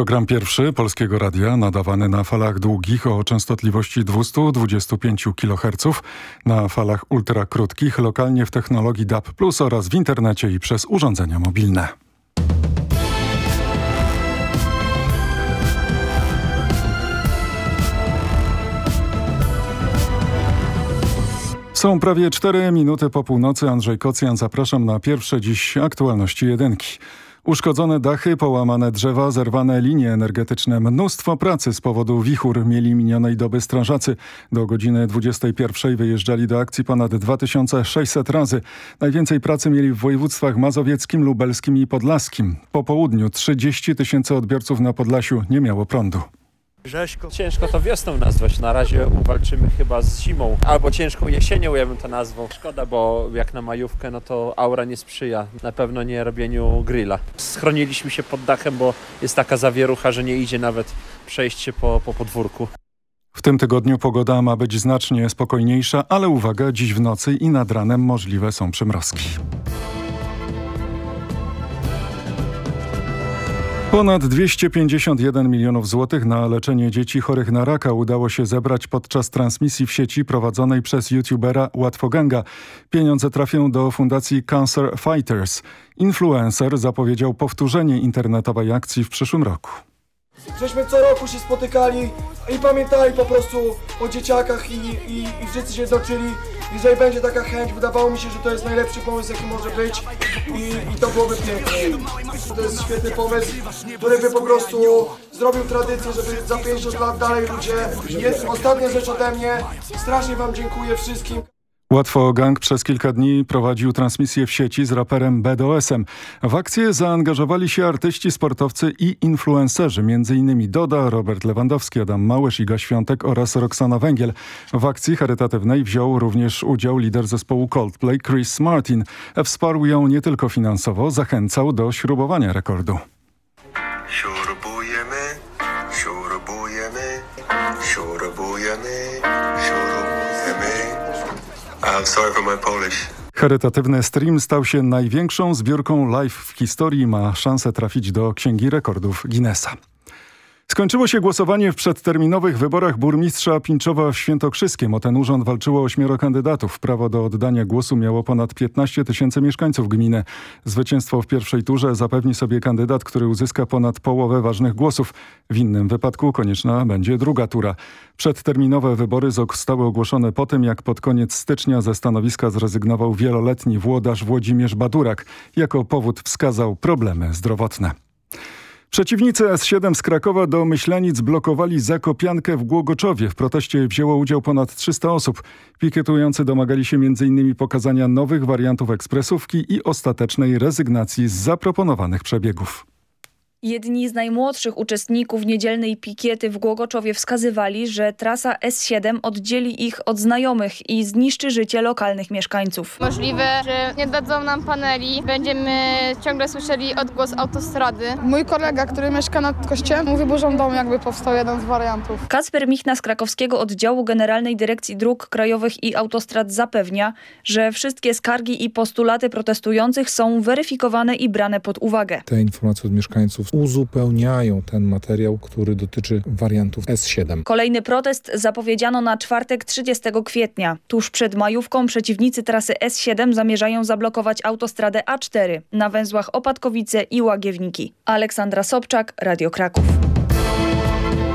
program pierwszy Polskiego Radia nadawany na falach długich o częstotliwości 225 kHz, na falach ultrakrótkich, lokalnie w technologii DAB+, oraz w internecie i przez urządzenia mobilne. Są prawie 4 minuty po północy. Andrzej Kocjan, zapraszam na pierwsze dziś aktualności jedynki. Uszkodzone dachy, połamane drzewa, zerwane linie energetyczne. Mnóstwo pracy z powodu wichur mieli minionej doby strażacy. Do godziny 21 wyjeżdżali do akcji ponad 2600 razy. Najwięcej pracy mieli w województwach mazowieckim, lubelskim i podlaskim. Po południu 30 tysięcy odbiorców na Podlasiu nie miało prądu. Rzeźko. Ciężko to wiosną nazwać. Na razie walczymy chyba z zimą. Albo ciężką jesienią, ja bym to nazwał. Szkoda, bo jak na majówkę, no to aura nie sprzyja. Na pewno nie robieniu grilla. Schroniliśmy się pod dachem, bo jest taka zawierucha, że nie idzie nawet przejść się po, po podwórku. W tym tygodniu pogoda ma być znacznie spokojniejsza, ale uwaga, dziś w nocy i nad ranem możliwe są przymrozki. Ponad 251 milionów złotych na leczenie dzieci chorych na raka udało się zebrać podczas transmisji w sieci prowadzonej przez youtubera Łatwoganga. Pieniądze trafią do fundacji Cancer Fighters. Influencer zapowiedział powtórzenie internetowej akcji w przyszłym roku. Żeśmy co roku się spotykali i pamiętali po prostu o dzieciakach i, i, i wszyscy się zobaczyli. Jeżeli będzie taka chęć, wydawało mi się, że to jest najlepszy pomysł, jaki może być i, i to byłoby piękne. To jest świetny pomysł, który by po prostu zrobił tradycję, żeby za 50 lat dalej ludzie... Jest ostatnia rzecz ode mnie. Strasznie Wam dziękuję wszystkim. Łatwo Gang przez kilka dni prowadził transmisję w sieci z raperem BDOS-em. W akcję zaangażowali się artyści, sportowcy i influencerzy, m.in. Doda, Robert Lewandowski, Adam Małysz, Iga Świątek oraz Roxana Węgiel. W akcji charytatywnej wziął również udział lider zespołu Coldplay Chris Martin. Wsparł ją nie tylko finansowo, zachęcał do śrubowania rekordu. I'm sorry for my Polish. Charytatywny stream stał się największą zbiórką live w historii i ma szansę trafić do Księgi Rekordów Guinnessa. Skończyło się głosowanie w przedterminowych wyborach burmistrza Pińczowa w Świętokrzyskiem. O ten urząd walczyło ośmioro kandydatów. Prawo do oddania głosu miało ponad 15 tysięcy mieszkańców gminy. Zwycięstwo w pierwszej turze zapewni sobie kandydat, który uzyska ponad połowę ważnych głosów. W innym wypadku konieczna będzie druga tura. Przedterminowe wybory zostały ogłoszone po tym, jak pod koniec stycznia ze stanowiska zrezygnował wieloletni włodarz Włodzimierz Badurak. Jako powód wskazał problemy zdrowotne. Przeciwnicy S7 z Krakowa do Myślenic blokowali Zakopiankę w Głogoczowie. W proteście wzięło udział ponad 300 osób. Pikietujący domagali się m.in. pokazania nowych wariantów ekspresówki i ostatecznej rezygnacji z zaproponowanych przebiegów. Jedni z najmłodszych uczestników niedzielnej pikiety w Głogoczowie wskazywali, że trasa S7 oddzieli ich od znajomych i zniszczy życie lokalnych mieszkańców. Możliwe, że nie dadzą nam paneli, będziemy ciągle słyszeli odgłos autostrady. Mój kolega, który mieszka nad kościołem, mówi, że żądą jakby powstał jeden z wariantów. Kasper Michna z krakowskiego oddziału Generalnej Dyrekcji Dróg Krajowych i Autostrad zapewnia, że wszystkie skargi i postulaty protestujących są weryfikowane i brane pod uwagę. Te informacje od mieszkańców uzupełniają ten materiał, który dotyczy wariantów S7. Kolejny protest zapowiedziano na czwartek 30 kwietnia. Tuż przed majówką przeciwnicy trasy S7 zamierzają zablokować autostradę A4 na węzłach Opatkowice i Łagiewniki. Aleksandra Sobczak, Radio Kraków.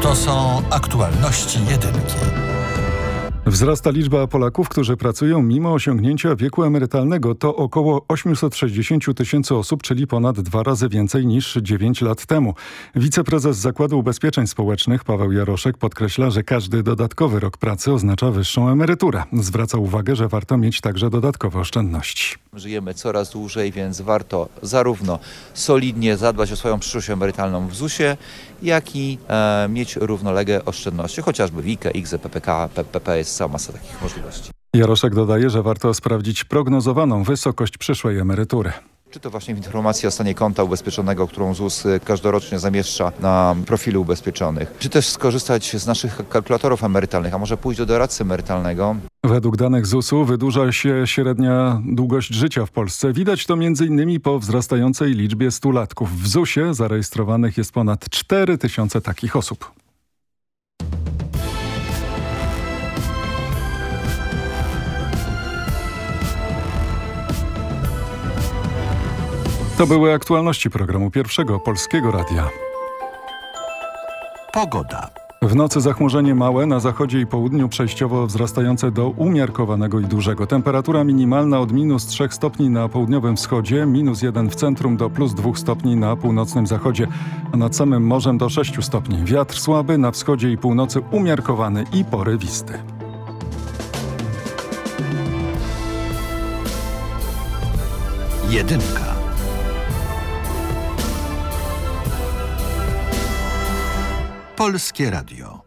To są aktualności jedynki. Wzrasta liczba Polaków, którzy pracują mimo osiągnięcia wieku emerytalnego. To około 860 tysięcy osób, czyli ponad dwa razy więcej niż 9 lat temu. Wiceprezes Zakładu Ubezpieczeń Społecznych Paweł Jaroszek podkreśla, że każdy dodatkowy rok pracy oznacza wyższą emeryturę. Zwraca uwagę, że warto mieć także dodatkowe oszczędności. Żyjemy coraz dłużej, więc warto zarówno solidnie zadbać o swoją przyszłość emerytalną w ZUS-ie, jak i e, mieć równoległe oszczędności, chociażby WIKE, IGZE, PPK, jest cała masa takich możliwości. Jaroszek dodaje, że warto sprawdzić prognozowaną wysokość przyszłej emerytury. Czy to właśnie w informacji o stanie konta ubezpieczonego, którą ZUS każdorocznie zamieszcza na profilu ubezpieczonych, czy też skorzystać z naszych kalkulatorów emerytalnych, a może pójść do doradcy emerytalnego. Według danych ZUS-u wydłuża się średnia długość życia w Polsce. Widać to m.in. po wzrastającej liczbie stulatków. W ZUS-ie zarejestrowanych jest ponad 4 tysiące takich osób. To były aktualności programu Pierwszego Polskiego Radia. Pogoda. W nocy zachmurzenie małe, na zachodzie i południu przejściowo wzrastające do umiarkowanego i dużego. Temperatura minimalna od minus 3 stopni na południowym wschodzie, minus 1 w centrum do plus 2 stopni na północnym zachodzie, a nad samym morzem do 6 stopni. Wiatr słaby, na wschodzie i północy umiarkowany i porywisty. Jedynka. Polskie Radio.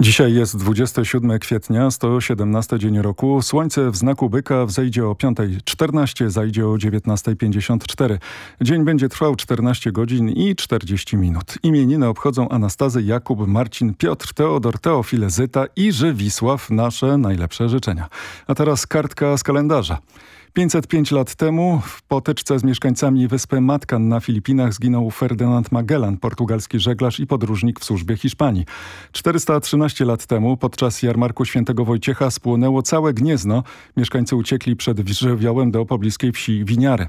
Dzisiaj jest 27 kwietnia, 117 dzień roku. Słońce w znaku byka wzejdzie o 5.14, zajdzie o 19.54. Dzień będzie trwał 14 godzin i 40 minut. Imieniny obchodzą Anastazy, Jakub, Marcin, Piotr, Teodor, Teofile, Zyta i Żywisław. Nasze najlepsze życzenia. A teraz kartka z kalendarza. 505 lat temu w potyczce z mieszkańcami wyspy Matkan na Filipinach zginął Ferdynand Magellan, portugalski żeglarz i podróżnik w służbie Hiszpanii. 413 lat temu podczas jarmarku świętego Wojciecha spłonęło całe Gniezno. Mieszkańcy uciekli przed żywiołem do pobliskiej wsi Winiary.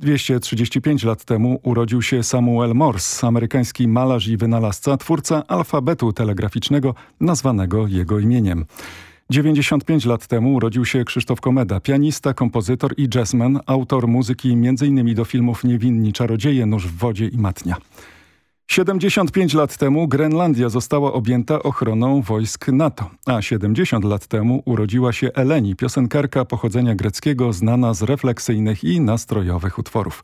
235 lat temu urodził się Samuel Morse, amerykański malarz i wynalazca, twórca alfabetu telegraficznego nazwanego jego imieniem. 95 lat temu urodził się Krzysztof Komeda, pianista, kompozytor i jazzman, autor muzyki m.in. do filmów Niewinni Czarodzieje, Nóż w wodzie i Matnia. 75 lat temu Grenlandia została objęta ochroną wojsk NATO, a 70 lat temu urodziła się Eleni, piosenkarka pochodzenia greckiego znana z refleksyjnych i nastrojowych utworów.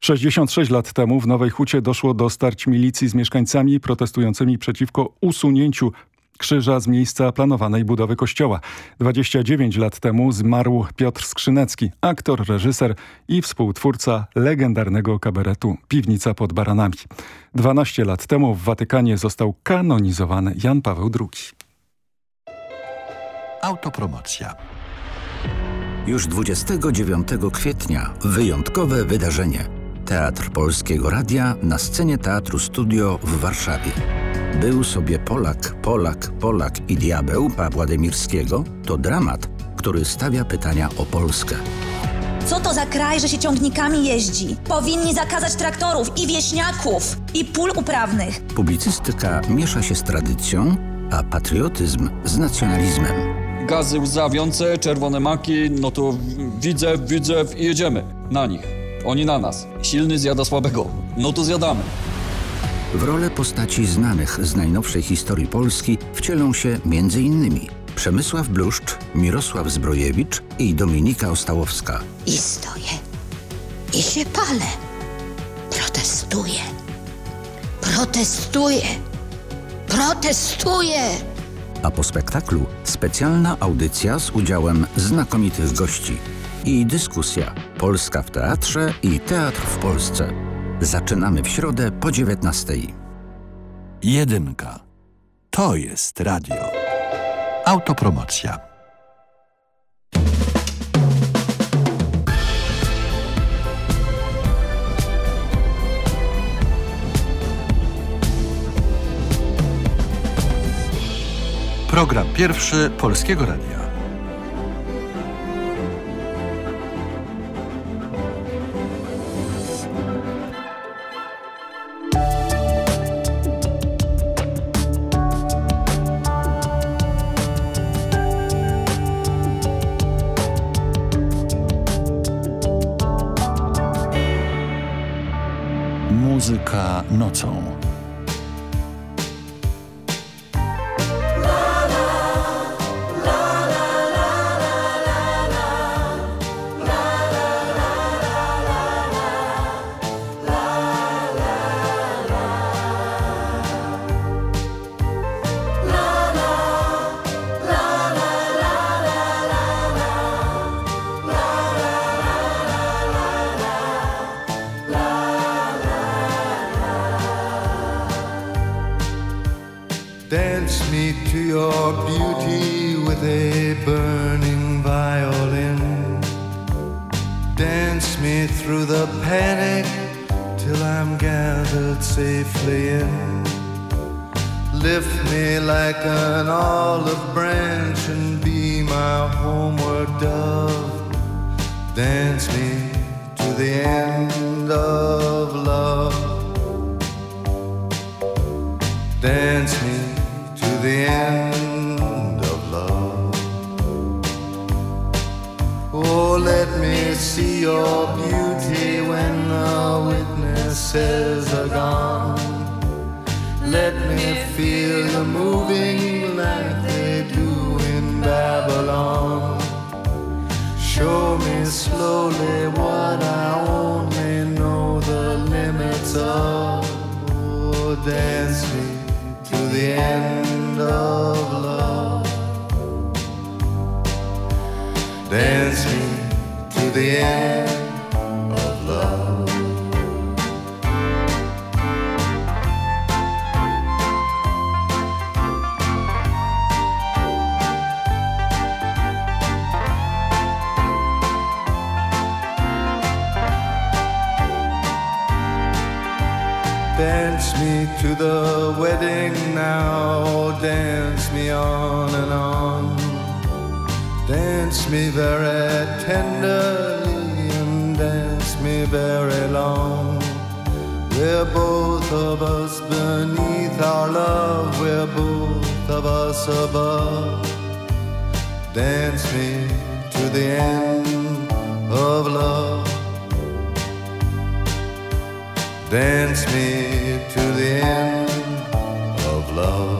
66 lat temu w Nowej Hucie doszło do starć milicji z mieszkańcami protestującymi przeciwko usunięciu krzyża z miejsca planowanej budowy kościoła. 29 lat temu zmarł Piotr Skrzynecki, aktor, reżyser i współtwórca legendarnego kabaretu Piwnica pod Baranami. 12 lat temu w Watykanie został kanonizowany Jan Paweł II. Autopromocja. Już 29 kwietnia wyjątkowe wydarzenie. Teatr Polskiego Radia na scenie Teatru Studio w Warszawie. Był sobie Polak, Polak, Polak i diabeł Pawła Demirskiego to dramat, który stawia pytania o Polskę. Co to za kraj, że się ciągnikami jeździ? Powinni zakazać traktorów i wieśniaków i pól uprawnych. Publicystyka miesza się z tradycją, a patriotyzm z nacjonalizmem. Gazy łzawiące, czerwone maki, no to widzę, widzę i jedziemy na nich. Oni na nas. Silny zjada słabego. No to zjadamy. W rolę postaci znanych z najnowszej historii Polski wcielą się m.in. Przemysław Bluszcz, Mirosław Zbrojewicz i Dominika Ostałowska. I stoję. I się palę. Protestuję. Protestuję. Protestuję. A po spektaklu specjalna audycja z udziałem znakomitych gości i dyskusja Polska w teatrze i teatr w Polsce. Zaczynamy w środę po 19. Jedynka. To jest radio. Autopromocja. Program pierwszy Polskiego Radia. Through the panic till I'm gathered safely in. Lift me like an olive branch and be my homeward dove. Dance me to the end of love. Dance me to the end of love. Oh, let me see your witnesses are gone. Let me feel you moving like they do in Babylon. Show me slowly what I only know the limits of. Oh, dance me to the end of love. Dance me to the end me very tenderly and dance me very long. We're both of us beneath our love, we're both of us above. Dance me to the end of love. Dance me to the end of love.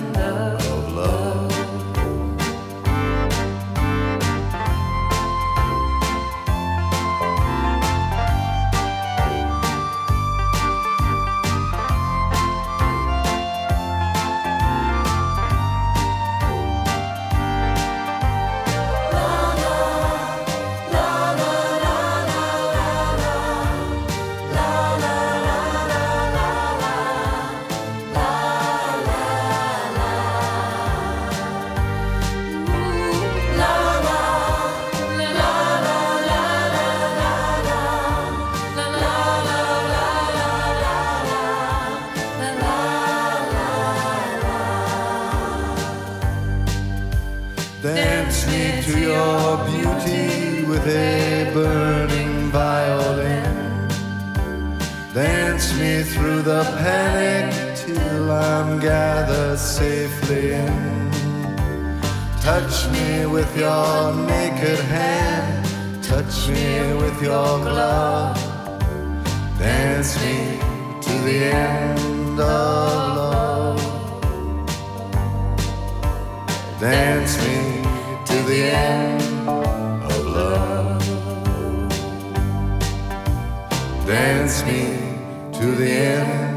panic till I'm gathered safely in. Touch me with your naked hand. Touch me with your glove. Dance me to the end of love. Dance me to the end of love. Dance me to the end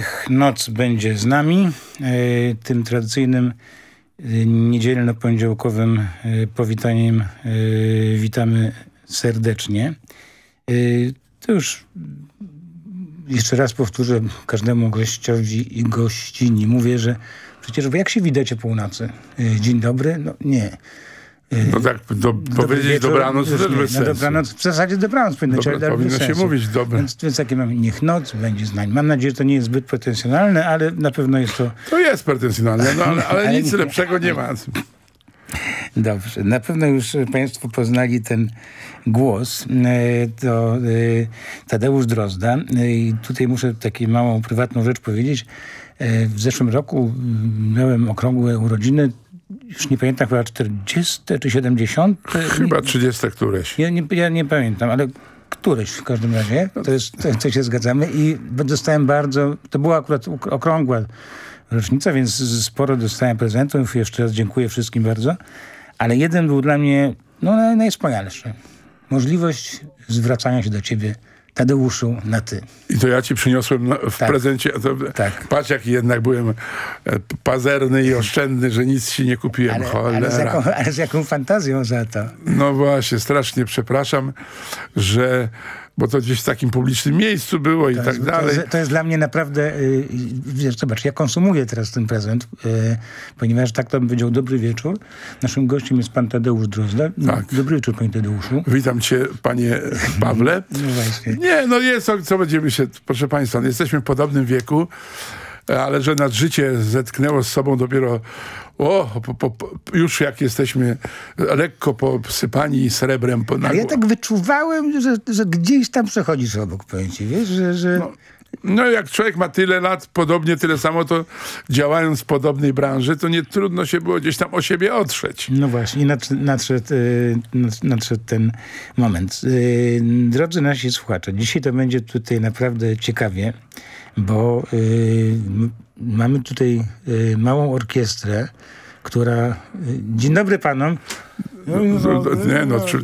Niech noc będzie z nami. E, tym tradycyjnym e, niedzielno-poniedziałkowym e, powitaniem witamy serdecznie. To już jeszcze raz powtórzę każdemu gościowi i gościni. Mówię, że przecież jak się widać o północy? Dzień dobry? No nie. No tak, do, powiedzieć wieczór, dobranoc to też bez no, dobranoc, W zasadzie dobranoc powinno Dobra, ale powinno się sensu. mówić dobre. Więc, więc takie mamy, niech noc będzie z nami. Mam nadzieję, że to nie jest zbyt pretensjonalne, ale na pewno jest to... To jest pretensjonalne, no, ale, ale Ale nic nie- lepszego nie ma. Dobrze. Na pewno już Państwo poznali ten głos. E, To e, Tadeusz Drozda. E, I tutaj muszę taką małą prywatną rzecz powiedzieć. W zeszłym roku mm, miałem okrągłe urodziny. Już nie pamiętam, chyba 40 czy 70. Chyba 30 któreś. Ja nie, ja nie pamiętam, ale któreś w każdym razie. To jest, to, się zgadzamy. I dostałem bardzo... To była akurat okrągła rocznica, więc sporo dostałem prezentów. Jeszcze raz dziękuję wszystkim bardzo. Ale jeden był dla mnie no, naj- najwspanialszy. Możliwość zwracania się do ciebie, Tadeuszu, na ty. I to ja ci przyniosłem na, w Tak. prezencie. To, Tak. Patrz, jaki jednak byłem e, pazerny i oszczędny, że nic ci nie kupiłem. Ale, Cholera. ale, z jaką, ale z jaką fantazją za to. No właśnie, strasznie przepraszam, że... Bo to gdzieś w takim publicznym miejscu było i To tak jest, to, dalej. jest, to jest dla mnie naprawdę, y, wiesz, zobacz, ja konsumuję teraz ten prezent, y, ponieważ tak to bym powiedział dobry wieczór. Naszym gościem jest pan Tadeusz Drozda. Tak. Dobry wieczór, panie Tadeuszu. Witam cię, panie Pawle. No właśnie. Nie, no jest, co, co będziemy się, proszę państwa, no jesteśmy w podobnym wieku, ale że nas życie zetknęło z sobą dopiero o, po, po, już jak jesteśmy lekko posypani srebrem po Ale ja tak wyczuwałem, że, że gdzieś tam przechodzisz obok, powiem ci, wiesz, że... że... No jak człowiek ma tyle lat, podobnie tyle samo, to działając w podobnej branży, to nie trudno się było gdzieś tam o siebie otrzeć. No właśnie, nadszedł, nadszedł, y, nad- nadszedł ten moment. Y, Drodzy nasi słuchacze, dzisiaj to będzie tutaj naprawdę ciekawie, bo y, mamy tutaj y, małą orkiestrę, która... y, Dzień dobry panom. No, no, nie, no, czy,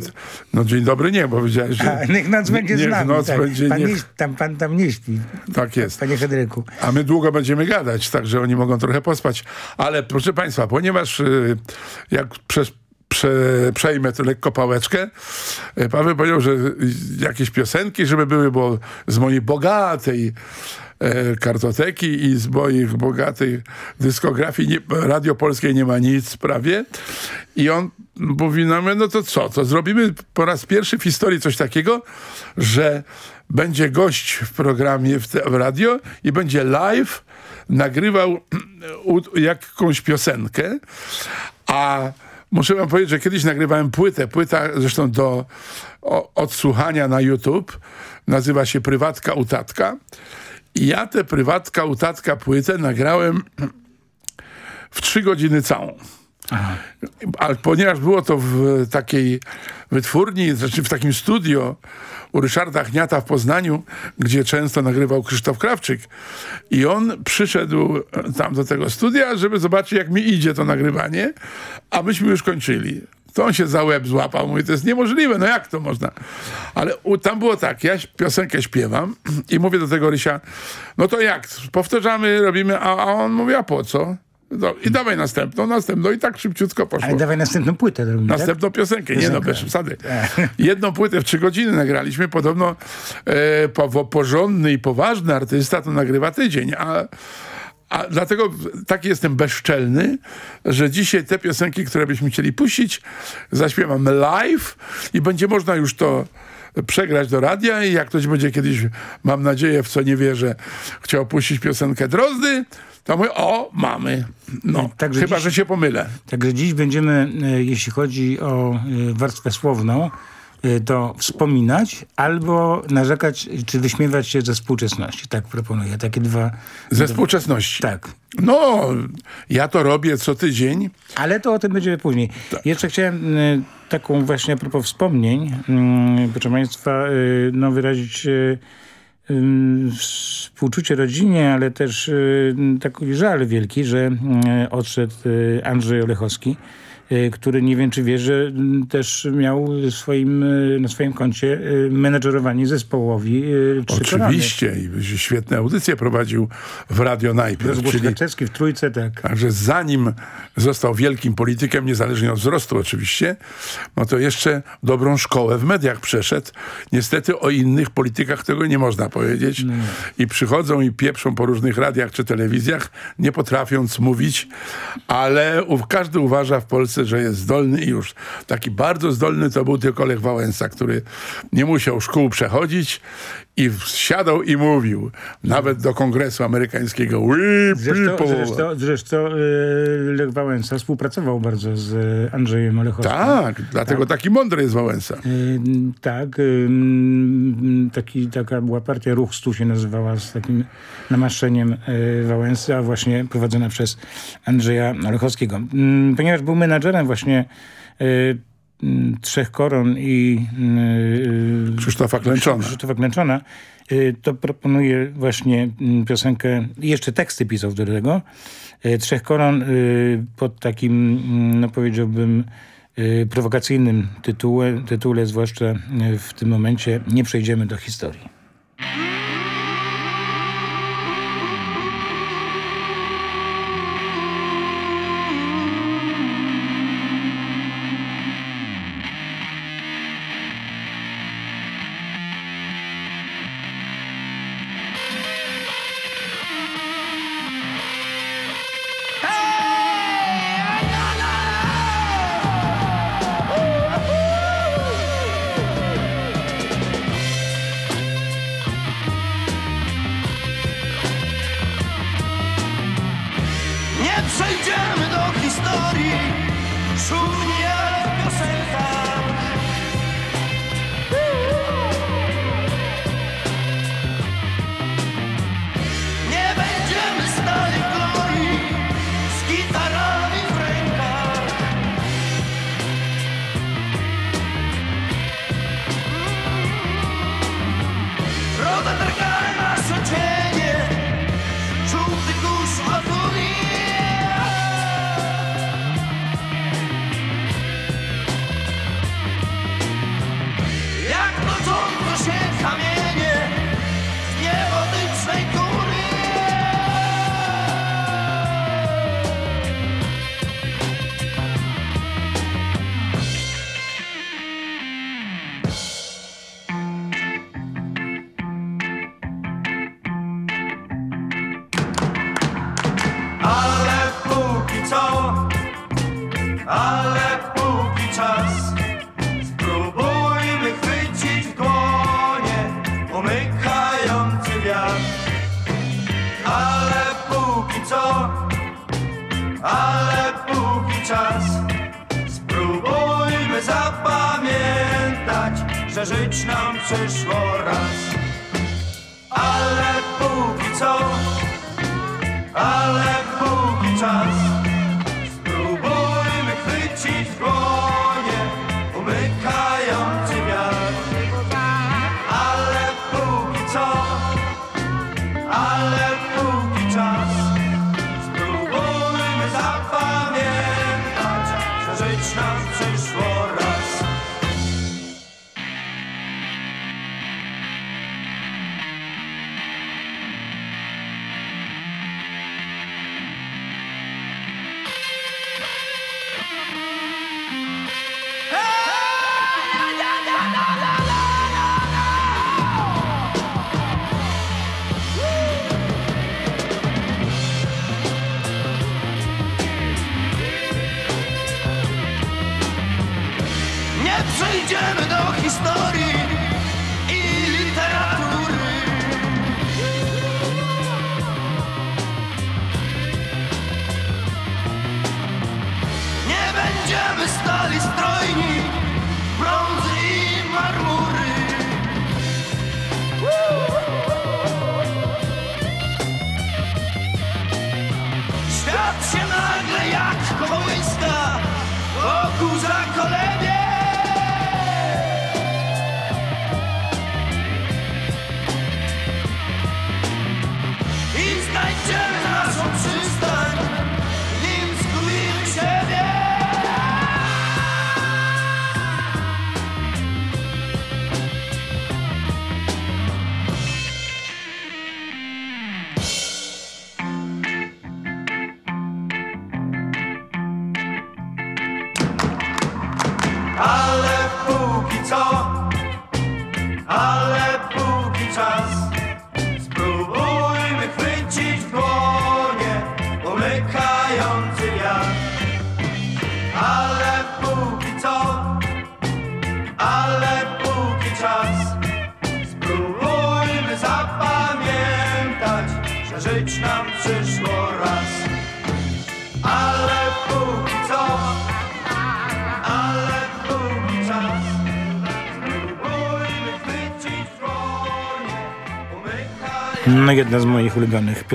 no dzień dobry, nie, bo powiedziałeś, że A, niech noc będzie niech z nami. noc tak. będzie, pan, niech- nie, tam, pan tam nie śpi. Tak jest. Panie Federyku. A my długo będziemy gadać, także oni mogą trochę pospać. Ale proszę Państwa, ponieważ y, jak przez prze, przejmę tu lekko pałeczkę. y, Paweł powiedział, że jakieś piosenki, żeby były, bo z mojej bogatej kartoteki i z moich bogatych dyskografii nie, Radio Polskie nie ma nic prawie. I on mówi na mnie, no to co, to zrobimy po raz pierwszy w historii coś takiego, że będzie gość w programie w, te, w radio i będzie live nagrywał u, jakąś piosenkę, a muszę wam powiedzieć, że kiedyś nagrywałem płytę, płyta zresztą do o, odsłuchania na YouTube, nazywa się Prywatka Utatka i ja tę Prywatka Utatka płytę nagrałem w trzy godziny całą. Ale ponieważ było to w takiej wytwórni, znaczy w takim studio u Ryszarda Chniata w Poznaniu, gdzie często nagrywał Krzysztof Krawczyk i on przyszedł tam do tego studia, żeby zobaczyć jak mi idzie to nagrywanie, a myśmy już kończyli. To on się za łeb złapał, mówi, to jest niemożliwe, no jak to można? Ale u, tam było tak, ja piosenkę śpiewam i mówię do tego Rysia, no to jak, powtarzamy, robimy, a, a on mówi, a po co? No, I dawaj następną, następną i tak szybciutko poszło. Ale dawaj następną płytę. Robimy, Następną tak? piosenkę, nie no, bez przesady. Jedną płytę w trzy godziny nagraliśmy, podobno e, po, porządny i poważny artysta to nagrywa tydzień, a a dlatego taki jestem bezczelny, że dzisiaj te piosenki, które byśmy chcieli puścić, zaśpiewam live i będzie można już to przegrać do radia i jak ktoś będzie kiedyś, mam nadzieję, w co nie wierzę, chciał puścić piosenkę Drozdy, to mówię, o, mamy. No, Także chyba, dziś- że się pomylę. Także dziś będziemy, e, jeśli chodzi o e, warstwę słowną, to wspominać albo narzekać, czy wyśmiewać się ze współczesności. Tak proponuję. Takie dwa... Ze współczesności. Tak. No, ja to robię co tydzień. Ale to o tym będziemy później. Jeszcze chciałem e, taką właśnie a propos wspomnień, mm, proszę Państwa, e, no wyrazić ym, współczucie rodzinie, ale też y, taki żal wielki, że y, odszedł y, Andrzej Olechowski, y, który nie wiem czy wie, że y, też miał swoim, y, na swoim koncie y, menedżerowanie zespołowi y, Trzy Korony. Oczywiście. I świetne audycje prowadził w Radio najpierw. Czyli, Karczewski w Trójce, tak. także zanim został wielkim politykiem, niezależnie od wzrostu oczywiście, no to jeszcze dobrą szkołę w mediach przeszedł. Niestety o innych politykach tego nie można powiedzieć. I przychodzą i pieprzą po różnych radiach czy telewizjach, nie potrafiąc mówić, ale każdy uważa w Polsce, że jest zdolny i już. Taki bardzo zdolny to był tylko Lech Wałęsa, który nie musiał szkół przechodzić i siadał i mówił. Nawet do kongresu amerykańskiego. We Zresztą, zresztą, zresztą y, Lech Wałęsa współpracował bardzo z y, Andrzejem Olechowskim. Tak, dlatego taki mądry jest Wałęsa. Y, Tak, mm, taki, taka była partia Ruch Stu się nazywała z takim namaszczeniem Wałęsy, a właśnie prowadzona przez Andrzeja Olechowskiego. Mm, Ponieważ był menadżerem właśnie Trzech Koron i y, Krzysztofa Klęczona. Krzysztofa Klęczona, y, to proponuję właśnie mm, piosenkę, i jeszcze teksty pisał do tego, y, Trzech Koron pod takim, mm, no powiedziałbym, prowokacyjnym tytułem, tytule, zwłaszcza w tym momencie nie przejdziemy do historii.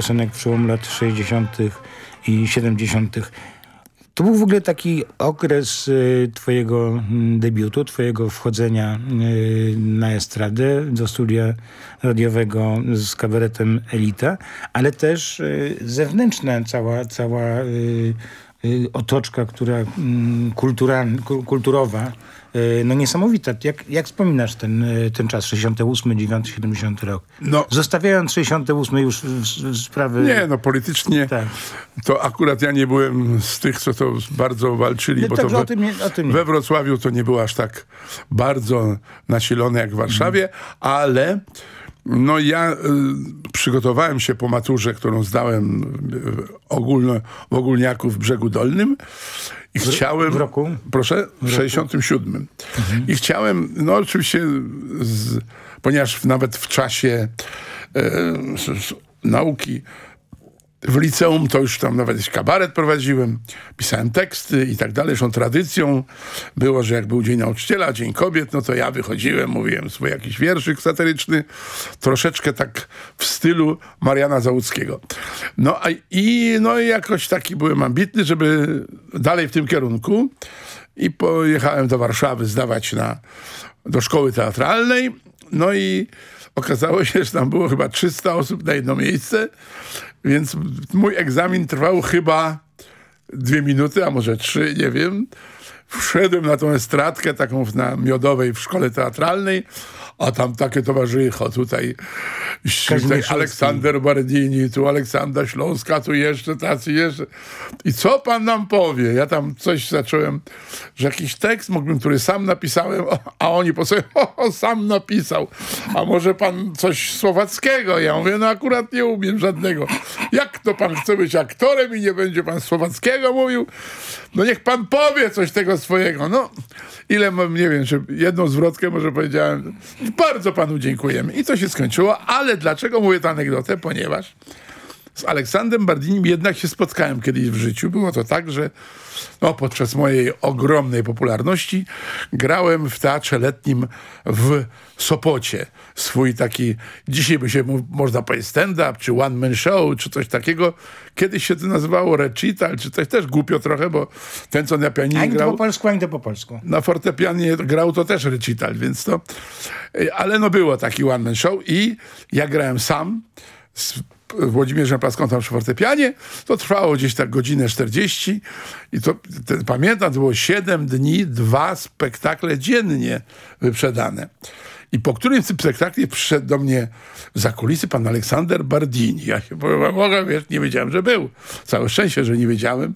Piosenek przełom lat 60. i 70. To był w ogóle taki okres y, twojego mm, debiutu, twojego wchodzenia y, na estradę do studia radiowego z kabaretem Elita, ale też y, zewnętrzna cała, cała otoczka, która mm, kulturalna, ku- kulturowa, no niesamowita. Jak, jak wspominasz ten, y, ten czas, 68, 9, 70 rok? No. Zostawiając 68 już w- w- sprawy... Nie, no politycznie to akurat ja nie byłem z tych, co to bardzo walczyli, No, bo to we, o tym nie- o tym nie. we Wrocławiu to nie było aż tak bardzo nasilone jak w Warszawie, ale no ja y, przygotowałem się po maturze, którą zdałem y, ogólno, w Ogólniaku w Brzegu Dolnym i chciałem... w roku? Proszę? W 67. I chciałem, no oczywiście, z, ponieważ nawet w czasie e, s- s- nauki w liceum to już tam nawet kabaret prowadziłem, pisałem teksty i tak dalej. Zresztą tradycją było, że jak był Dzień Nauczyciela, Dzień Kobiet, no to ja wychodziłem, mówiłem swój jakiś wierszyk satyryczny, troszeczkę tak w stylu Mariana Załuckiego. No a i no jakoś taki byłem ambitny, żeby dalej w tym kierunku i pojechałem do Warszawy zdawać na, do szkoły teatralnej. No i okazało się, że tam było chyba 300 osób na jedno miejsce, więc mój egzamin trwał chyba dwie minuty, a może trzy, nie wiem. Wszedłem na tą estradkę taką na Miodowej w szkole teatralnej, a tam takie towarzycho, tutaj, tutaj. Aleksander Bardini, tu Aleksandra Śląska, tu jeszcze tacy, jeszcze. I co pan nam powie? Ja tam coś zacząłem, że jakiś tekst mógłbym, który sam napisałem, a oni po sobie, o, o, sam napisał. A może pan coś słowackiego? Ja mówię, no akurat nie umiem żadnego. Jak to pan chce być aktorem i nie będzie pan Słowackiego mówił? No niech pan powie coś tego swojego. No, ile mam, nie wiem, czy jedną zwrotkę może powiedziałem. Bardzo panu dziękujemy. I to się skończyło, ale dlaczego mówię tę anegdotę? Ponieważ z Aleksandrem Bardinim jednak się spotkałem kiedyś w życiu. Było to tak, że no, podczas mojej ogromnej popularności grałem w teatrze letnim w Sopocie. Swój taki, dzisiaj by się można powiedzieć stand-up, czy one-man show, czy coś takiego. Kiedyś się to nazywało recital, czy coś też głupio trochę, bo ten, co na pianinie Ani grał... po polsku, ani to po polsku. Na fortepianie grał to też recital, więc to... Ale no było taki one-man show i ja grałem sam z Włodzimierzem Plaską tam przy fortepianie. To trwało gdzieś tak godzinę 40 i to te, pamiętam, to było 7 dni, dwa spektakle dziennie wyprzedane. I po którymś tym spektakli przyszedł do mnie za kulisy pan Aleksander Bardini. Ja się mogę, wiesz, nie wiedziałem, że był. Całe szczęście, że nie wiedziałem,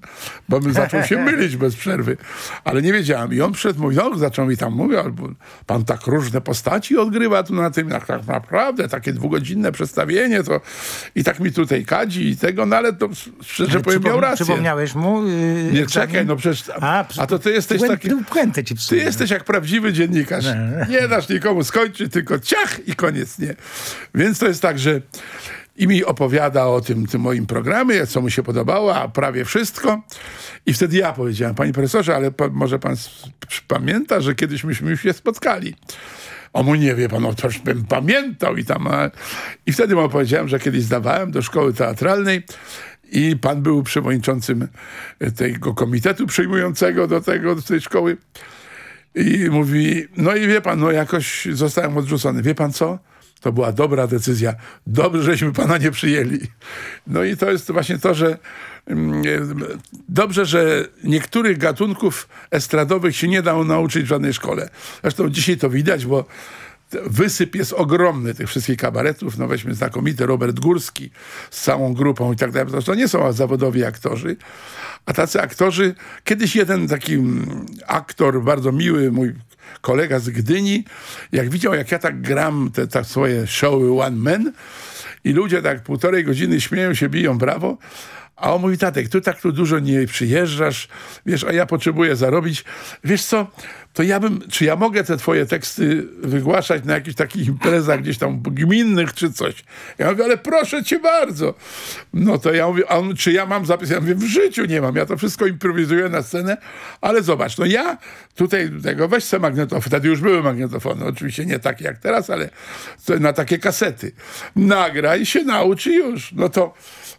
bo bym zaczął się mylić bez przerwy. Ale nie wiedziałem. I on przyszedł, mówi, no, zaczął mi tam mówić, albo pan tak różne postaci odgrywa tu na tym, tak naprawdę, takie dwugodzinne przedstawienie, to i tak mi tutaj kadzi i tego, no ale to szczerze Ale powiem, miał rację. Przypomniałeś mu? Yy, Nie, czekaj, no przecież... A, a to ty jesteś taki... Ty jesteś jak prawdziwy dziennikarz. Nie dasz nikomu skończyć, tylko ciach i koniec, nie. Więc to jest tak, że i mi opowiada o tym, tym moim programie, co mu się podobało, a prawie wszystko. I wtedy ja powiedziałem, panie profesorze, ale pa, może pan pamięta, że kiedyś myśmy już się spotkali. O mu nie wie pan, no toż bym pamiętał i tam. A... I wtedy mu opowiedziałem, że kiedyś zdawałem do szkoły teatralnej i pan był przewodniczącym tego komitetu przyjmującego do tego, do tej szkoły. I mówi, no i wie pan, no jakoś zostałem odrzucony. Wie pan co? To była dobra decyzja. Dobrze, żeśmy pana nie przyjęli. No i to jest właśnie to, że mm, dobrze, że niektórych gatunków estradowych się nie dało nauczyć w żadnej szkole. Zresztą dzisiaj to widać, bo wysyp jest ogromny tych wszystkich kabaretów. No weźmy znakomity Robert Górski z całą grupą i tak dalej. To nie są zawodowi aktorzy, a tacy aktorzy... Kiedyś jeden taki mm, aktor, bardzo miły, mój kolega z Gdyni, jak widział, jak ja tak gram te tak swoje showy one man i ludzie tak półtorej godziny śmieją się, biją brawo, a on mówi, tatek, ty tak tu dużo nie przyjeżdżasz, wiesz, a ja potrzebuję zarobić. Wiesz co, to ja bym, czy ja mogę te twoje teksty wygłaszać na jakichś takich imprezach gdzieś tam gminnych czy coś? Ja mówię, ale proszę cię bardzo. No to ja mówię, a on, czy ja mam zapis? Ja mówię, w życiu nie mam, ja to wszystko improwizuję na scenę, ale zobacz, no ja tutaj tego, weź sobie magnetofon, wtedy już były magnetofony, oczywiście nie takie jak teraz, ale na takie kasety. Nagraj się, nauczy już. No to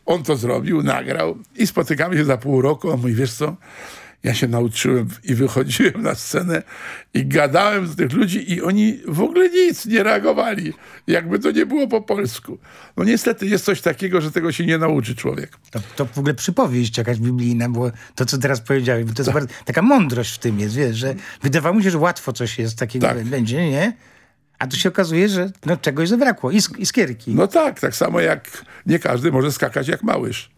on to zrobił, nagrał i spotykamy się za pół roku. On mówi, wiesz co, ja się nauczyłem i wychodziłem na scenę i gadałem do tych ludzi i oni w ogóle nic nie reagowali. Jakby to nie było po polsku. No niestety jest coś takiego, że tego się nie nauczy człowiek. To, to w ogóle przypowieść jakaś biblijna, bo to, co teraz powiedziałeś, bo to jest bardzo, taka mądrość w tym jest, wiesz, że wydawało mi się, że łatwo coś jest takiego Tak. będzie, nie? A tu się okazuje, że no, czegoś zabrakło. I, sk- iskierki. No tak, tak samo jak nie każdy może skakać jak małyż.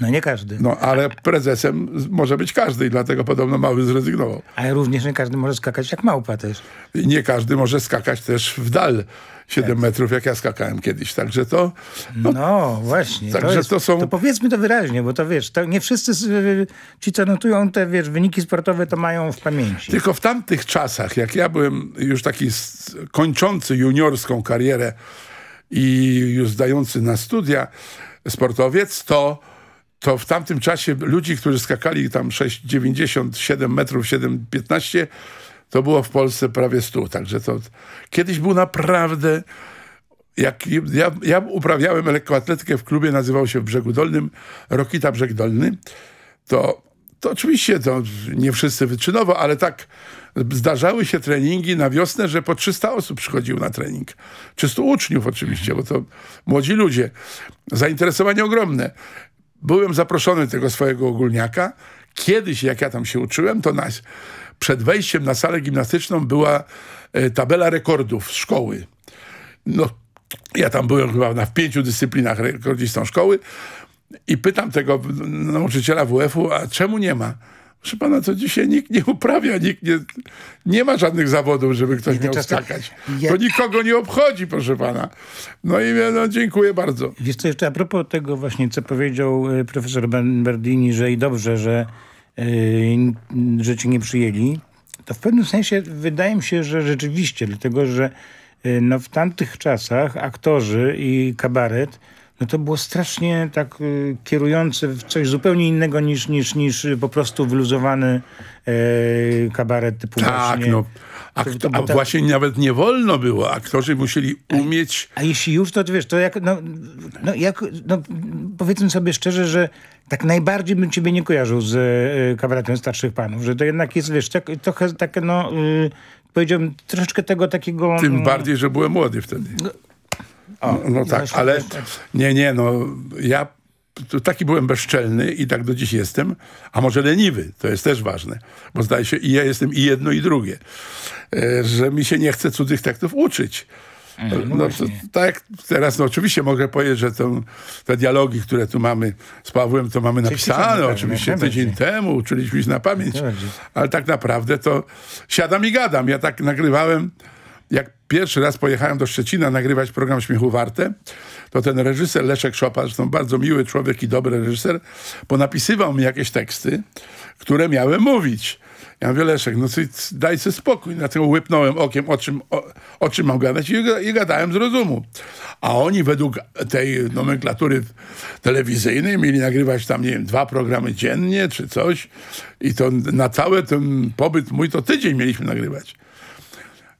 No nie każdy. No ale prezesem może być każdy i dlatego podobno mały zrezygnował. Ale również nie każdy może skakać jak małpa też. I nie każdy może skakać też w dal 7 metrów, jak ja skakałem kiedyś. Także to... No, właśnie. Także to, jest, to są- to powiedzmy to wyraźnie, bo to wiesz, to nie wszyscy ci, co notują te wiesz, wyniki sportowe, to mają w pamięci. Tylko w tamtych czasach, jak ja byłem już taki kończący juniorską karierę i już zdający na studia sportowiec, to, to w tamtym czasie ludzi, którzy skakali tam 6,97 metrów, 7,15, to było w Polsce prawie 100. Także to kiedyś był naprawdę jak ja, ja uprawiałem lekkoatletykę w klubie, nazywał się w Brzegu Dolnym Rokita Brzeg Dolny, to, to oczywiście to nie wszyscy wyczynowo, ale tak zdarzały się treningi na wiosnę, że po 300 osób przychodziło na trening. 300 uczniów oczywiście, bo to młodzi ludzie. Zainteresowanie ogromne. Byłem zaproszony tego swojego ogólniaka. Kiedyś, jak ja tam się uczyłem, to na, przed wejściem na salę gimnastyczną była e, tabela rekordów szkoły. No, ja tam byłem chyba na, w pięciu dyscyplinach rekordzistą szkoły i pytam tego nauczyciela WF-u, a czemu nie ma? Proszę pana, to dzisiaj nikt nie uprawia, nikt nie, nie ma żadnych zawodów, żeby ktoś miał skakać. Ja- To nikogo nie obchodzi, proszę pana. No i no, dziękuję bardzo. Wiesz co, jeszcze a propos tego właśnie, co powiedział e, profesor Bernardini, że i dobrze, że, e, że cię nie przyjęli, to w pewnym sensie wydaje mi się, że rzeczywiście, dlatego że e, no, w tamtych czasach aktorzy i kabaret no to było strasznie tak y, kierujące w coś zupełnie innego niż, niż, niż po prostu wyluzowany e, kabaret typu Tak, właśnie... no. To- Akto- to- a właśnie nawet nie wolno było. Aktorzy musieli umieć... A jeśli już, to wiesz, to jak, no, no, jak, no powiedzmy sobie szczerze, że tak najbardziej bym ciebie nie kojarzył z e, kabaretem starszych panów, że to jednak jest, wiesz, tak, trochę takie, no, y, powiedziałbym, troszeczkę tego takiego... Tym bardziej, że byłem młody wtedy. O, no, no tak, ale tak. nie, nie, no ja taki byłem bezczelny i tak do dziś jestem, a może leniwy, to jest też ważne, bo zdaje się i ja jestem i jedno i drugie, e, że mi się nie chce cudzych tekstów uczyć. no No, to, tak teraz, no oczywiście mogę powiedzieć, że to, te dialogi, które tu mamy z Pawłem, to mamy napisane, oczywiście najbardziej. tydzień temu, uczyliśmy się na pamięć, Jak najbardziej. ale tak naprawdę to siadam i gadam. Ja tak nagrywałem, jak pierwszy raz pojechałem do Szczecina nagrywać program Śmiechu Warte, to ten reżyser Leszek Szopa, zresztą bardzo miły człowiek i dobry reżyser, ponapisywał mi jakieś teksty, które miałem mówić. Ja mówię, Leszek, no daj sobie spokój. Dlatego łypnąłem okiem, o czym, o, o czym mam gadać i, i gadałem z rozumu. A oni według tej nomenklatury telewizyjnej mieli nagrywać tam, nie wiem, dwa programy dziennie czy coś i to na cały ten pobyt mój to tydzień mieliśmy nagrywać.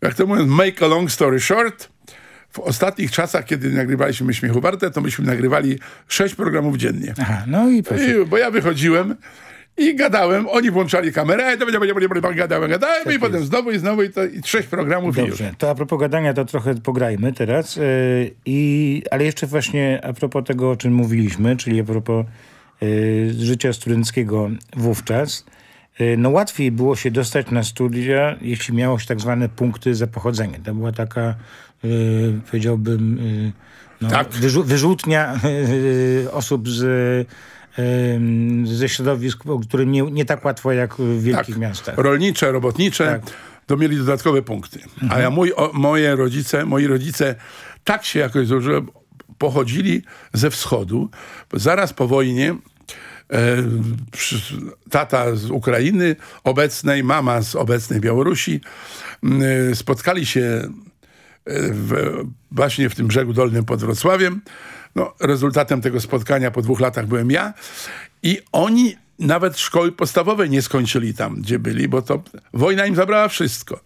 Jak to mówiąc, make a long story short, w ostatnich czasach, kiedy nagrywaliśmy Śmiechu Warte, to myśmy nagrywali sześć programów dziennie. Aha, no i. I, bo ja wychodziłem i gadałem, oni włączali kamerę, i to będzie, będzie, będzie, będzie, gadałem, gadałem i potem znowu i znowu i, to, i sześć programów i już. Dobrze, to a propos gadania, to trochę pograjmy teraz. Yy, i, ale jeszcze właśnie a propos tego, o czym mówiliśmy, czyli a propos yy, życia studenckiego wówczas. Yy, no łatwiej było się dostać na studia, jeśli miało się tak zwane punkty za pochodzenie. To była taka, yy, powiedziałbym, yy, no, Tak. wyrzu- wyrzutnia yy, osób z, yy, ze środowisk, o którym nie, nie tak łatwo jak w wielkich miastach. rolnicze, robotnicze, to mieli dodatkowe punkty. A ja mój, o, moje rodzice, moi rodzice tak się jakoś złożyło, pochodzili ze wschodu. Zaraz po wojnie tata z Ukrainy obecnej, mama z obecnej Białorusi m, e, spotkali się e, w, właśnie w tym brzegu dolnym pod Wrocławiem. No, rezultatem tego spotkania po dwóch latach byłem ja i oni nawet szkoły podstawowej nie skończyli tam, gdzie byli, bo to wojna im zabrała wszystko.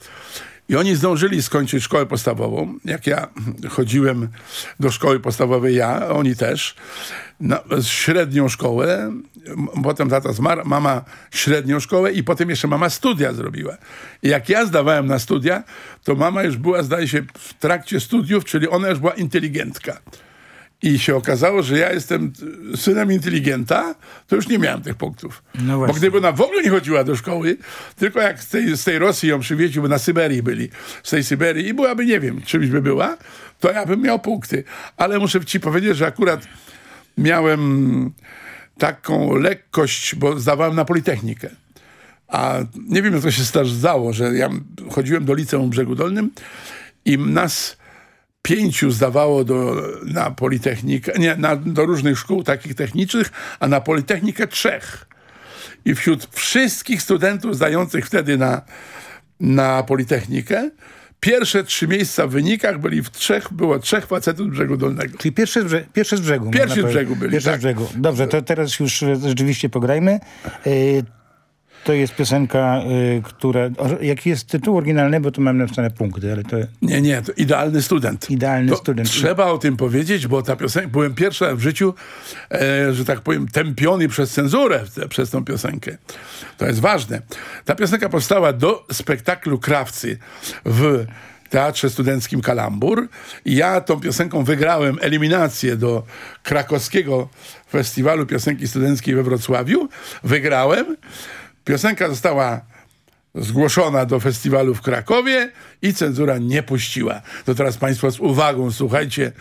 I oni zdążyli skończyć szkołę podstawową. Jak ja chodziłem do szkoły podstawowej, ja, oni też. Na, średnią szkołę, potem tata zmarł, mama średnią szkołę i potem jeszcze mama studia zrobiła. I jak ja zdawałem na studia, to mama już była, zdaje się, w trakcie studiów, czyli ona już była inteligentka. I się okazało, że ja jestem synem inteligenta, to już nie miałem tych punktów. No Bo gdyby ona w ogóle nie chodziła do szkoły, tylko jak z tej, z tej Rosji ją przywieźlił, bo na Syberii byli, z tej Syberii i byłaby, nie wiem, czymś by była, to ja bym miał punkty. Ale muszę ci powiedzieć, że akurat miałem taką lekkość, bo zdawałem na Politechnikę. A nie wiem, jak to się zdarzało, że ja chodziłem do liceum w Brzegu Dolnym i nas pięciu zdawało do, na Politechnikę, nie, na, do różnych szkół takich technicznych, a na Politechnikę trzech. I wśród wszystkich studentów zdających wtedy na, na Politechnikę, pierwsze trzy miejsca w wynikach byli w trzech, było trzech facetów z Brzegu Dolnego. Czyli pierwszy z, brze- pierwszy z brzegu. Pierwszy można z brzegu byli, Pierwszy tak. z brzegu. Dobrze, to teraz już rzeczywiście pograjmy. E, to jest piosenka, e, która... o, Jaki jest tytuł oryginalny, bo tu mam napisane punkty, ale to... Nie, nie, to idealny student. Idealny To student. Trzeba o tym powiedzieć, bo ta piosenka, byłem pierwszy raz w życiu, e, że tak powiem, tępiony przez cenzurę w- przez tą piosenkę. To jest ważne. Ta piosenka powstała do spektaklu Krawcy w Teatrze Studenckim Kalambur. I ja tą piosenką wygrałem eliminację do krakowskiego Festiwalu Piosenki Studenckiej we Wrocławiu. Wygrałem. Piosenka została zgłoszona do festiwalu w Krakowie i cenzura nie puściła. To teraz Państwo z uwagą słuchajcie,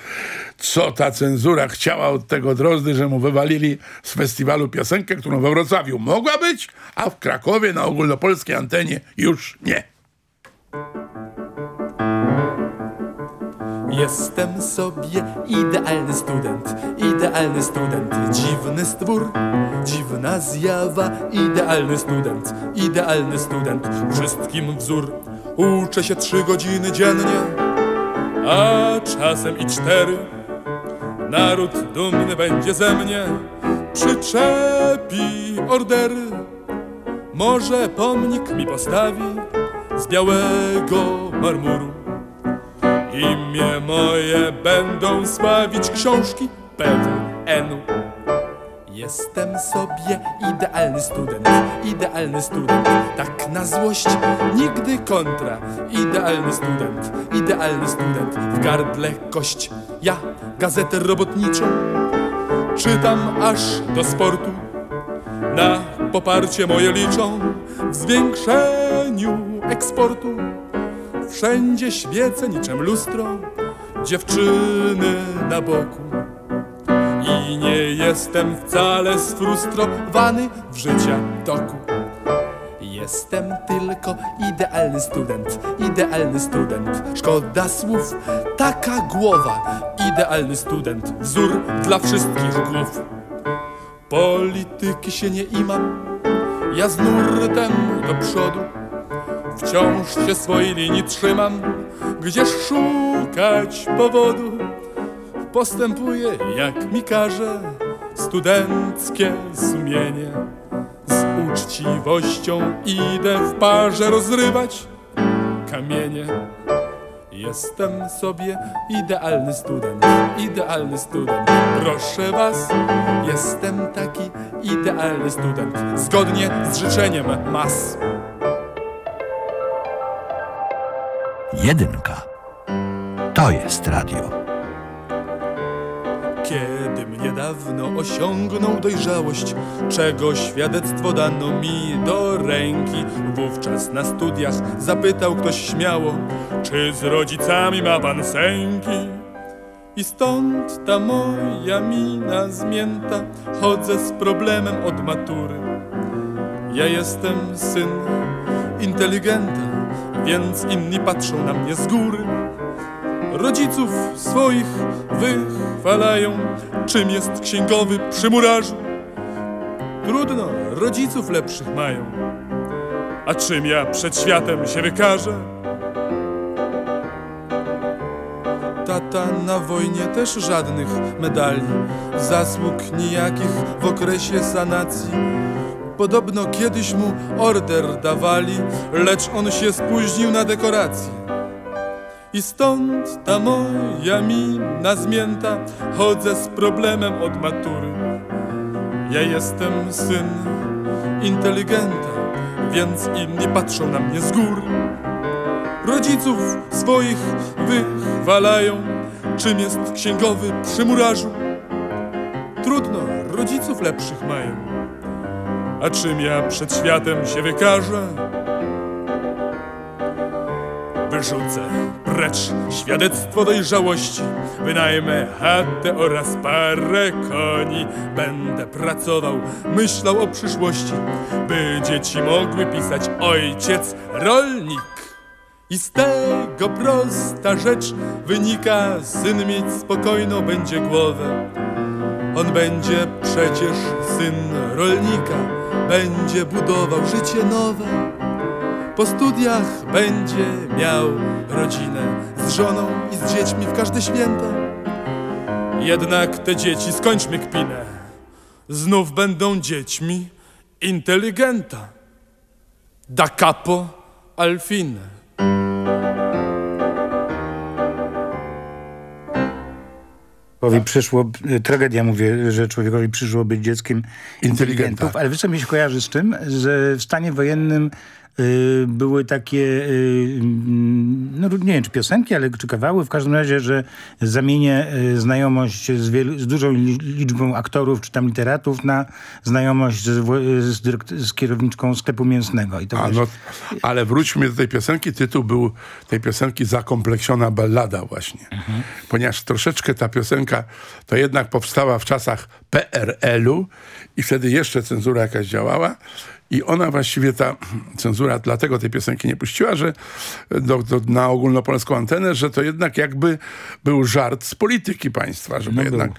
co ta cenzura chciała od tego Drozdy, że mu wywalili z festiwalu piosenkę, którą we Wrocławiu mogła być, a w Krakowie na ogólnopolskiej antenie już nie. Jestem sobie idealny student, idealny student, dziwny stwór, dziwna zjawa, idealny student, idealny student, wszystkim wzór. Uczę się trzy godziny dziennie, a czasem i cztery. Naród dumny będzie ze mnie, przyczepi ordery. Może pomnik mi postawi z białego marmuru. Imię moje będą sławić książki PWN-u. Jestem sobie idealny student, idealny student, tak na złość nigdy kontra. Idealny student, idealny student, w gardle kość. Ja gazetę robotniczą czytam aż do sportu. Na poparcie moje liczą w zwiększeniu eksportu. Wszędzie świecę niczym lustro, dziewczyny na boku. I nie jestem wcale sfrustrowany w życia toku. Jestem tylko idealny student, idealny student. Szkoda słów, taka głowa. Idealny student, wzór dla wszystkich głów. Polityki się nie imam, ja z nurtem do przodu. Wciąż się swojej linii trzymam, gdzież szukać powodu. Postępuję jak mi każe studenckie sumienie. Z uczciwością idę w parze rozrywać kamienie. Jestem sobie idealny student, idealny student. Proszę was, jestem taki idealny student, zgodnie z życzeniem mas. Jedynka. To jest radio. Kiedym niedawno osiągnął dojrzałość, czego świadectwo dano mi do ręki. Wówczas na studiach zapytał ktoś śmiało, czy z rodzicami ma pan sęki? I stąd ta moja mina zmięta, chodzę z problemem od matury. Ja jestem syn inteligenta, więc inni patrzą na mnie z góry. Rodziców swoich wychwalają, czym jest księgowy przy murarzu. Trudno, rodziców lepszych mają. A czym ja przed światem się wykażę? Tata na wojnie też żadnych medali, zasług nijakich w okresie sanacji. Podobno kiedyś mu order dawali, lecz on się spóźnił na dekorację. I stąd ta moja mina zmięta, chodzę z problemem od matury. Ja jestem syn inteligenta, więc inni patrzą na mnie z góry. Rodziców swoich wychwalają, czym jest księgowy przy murarzu. Trudno, rodziców lepszych mają. A czym ja przed światem się wykażę? Wyrzucę precz świadectwo dojrzałości, wynajmę chatę oraz parę koni. Będę pracował, myślał o przyszłości, by dzieci mogły pisać ojciec rolnik. I z tego prosta rzecz wynika, syn mieć spokojną będzie głowę. On będzie przecież syn rolnika, będzie budował życie nowe. Po studiach będzie miał rodzinę z żoną i z dziećmi w każde święta. Jednak te dzieci, skończmy kpinę, znów będą dziećmi inteligenta. Da capo al fine. Człowiekowi przyszło, tragedia mówię, że człowiekowi przyszło być dzieckiem inteligentów, ale wiesz co mi się kojarzy z tym, że w stanie wojennym y, były takie, y, no nie wiem czy piosenki, ale czy kawały, w każdym razie, że zamienię y, znajomość z, wielu, z dużą liczbą aktorów czy tam literatów na znajomość z, z, z kierowniczką sklepu mięsnego. I to A, no, ale wróćmy do tej piosenki. Tytuł był tej piosenki Zakompleksiona ballada właśnie. Mhm. Ponieważ troszeczkę ta piosenka to jednak powstała w czasach PRL-u i wtedy jeszcze cenzura jakaś działała. I ona właściwie, ta cenzura dlatego tej piosenki nie puściła, że do, do, na ogólnopolską antenę, że to jednak jakby był żart z polityki państwa, żeby no jednak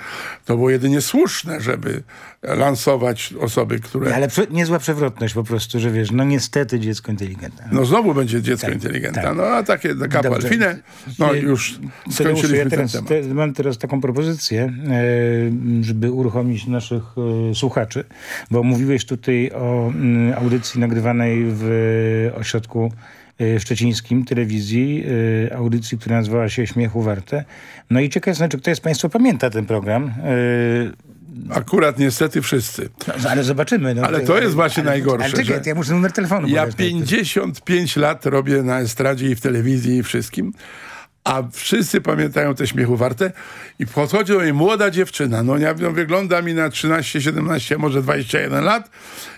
to było jedynie słuszne, żeby lansować osoby, które... Ale prze, niezła przewrotność po prostu, że wiesz, no niestety dziecko inteligentne. No znowu będzie dziecko tak, inteligentne. Tak. No a takie kapal fine, no już skończyliśmy ja teraz, ten temat. Te, mam teraz taką propozycję, e, żeby uruchomić naszych e, słuchaczy, bo mówiłeś tutaj o mm, audycji nagrywanej w ośrodku e, szczecińskim telewizji, audycji, która nazywała się Śmiechu Warte. No i ciekawe znaczy, kto z Państwa pamięta ten program. Akurat niestety wszyscy. No, ale zobaczymy. No, ale to jest właśnie ale, najgorsze. Ale czekaj, ja muszę numer telefonu Ja 55 lat robię na estradzie i w telewizji i wszystkim. A wszyscy pamiętają te śmiechu warte i podchodzi do mnie młoda dziewczyna, no nie wiem, wygląda mi na 13, 17, może 21 lat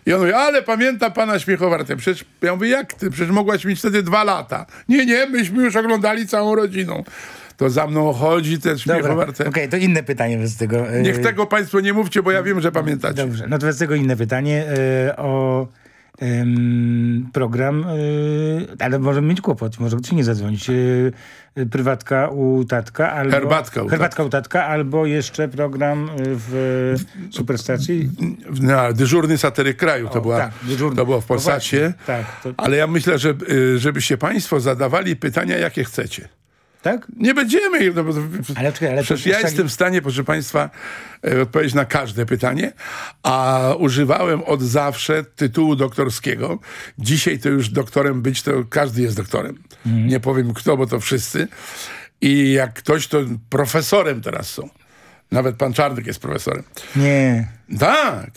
i on mówi, ale pamięta pana śmiechu warte. Przecież ja mówię, jak ty? Przecież mogłaś mieć wtedy dwa lata. Nie, nie, myśmy już oglądali całą rodziną to za mną chodzi te śmiechowarte. Okej, okay, to inne pytanie bez tego. Niech tego państwo nie mówcie, bo ja wiem, że pamiętacie. Dobrze, no to bez tego inne pytanie yy, o program, e, ale możemy mieć kłopot, może ktoś nie zadzwonić. E, prywatka u tatka albo... Herbatka u, herbatka u tatka, albo jeszcze program w Superstacji. Na dyżurny satyryk kraju to, o, była, tak, to było w Polsacie. No tak, to... Ale ja myślę, że żebyście państwo zadawali pytania, jakie chcecie. Tak? Nie będziemy. No, ale, czekaj, ale Przecież ja tak... jestem w stanie, proszę Państwa, e, odpowiedzieć na każde pytanie, a używałem od zawsze tytułu doktorskiego. Dzisiaj to już doktorem być, to każdy jest doktorem. Mhm. Nie powiem kto, bo to wszyscy. I jak ktoś, to profesorem teraz są. Nawet pan Czarnek jest profesorem. Nie. Tak.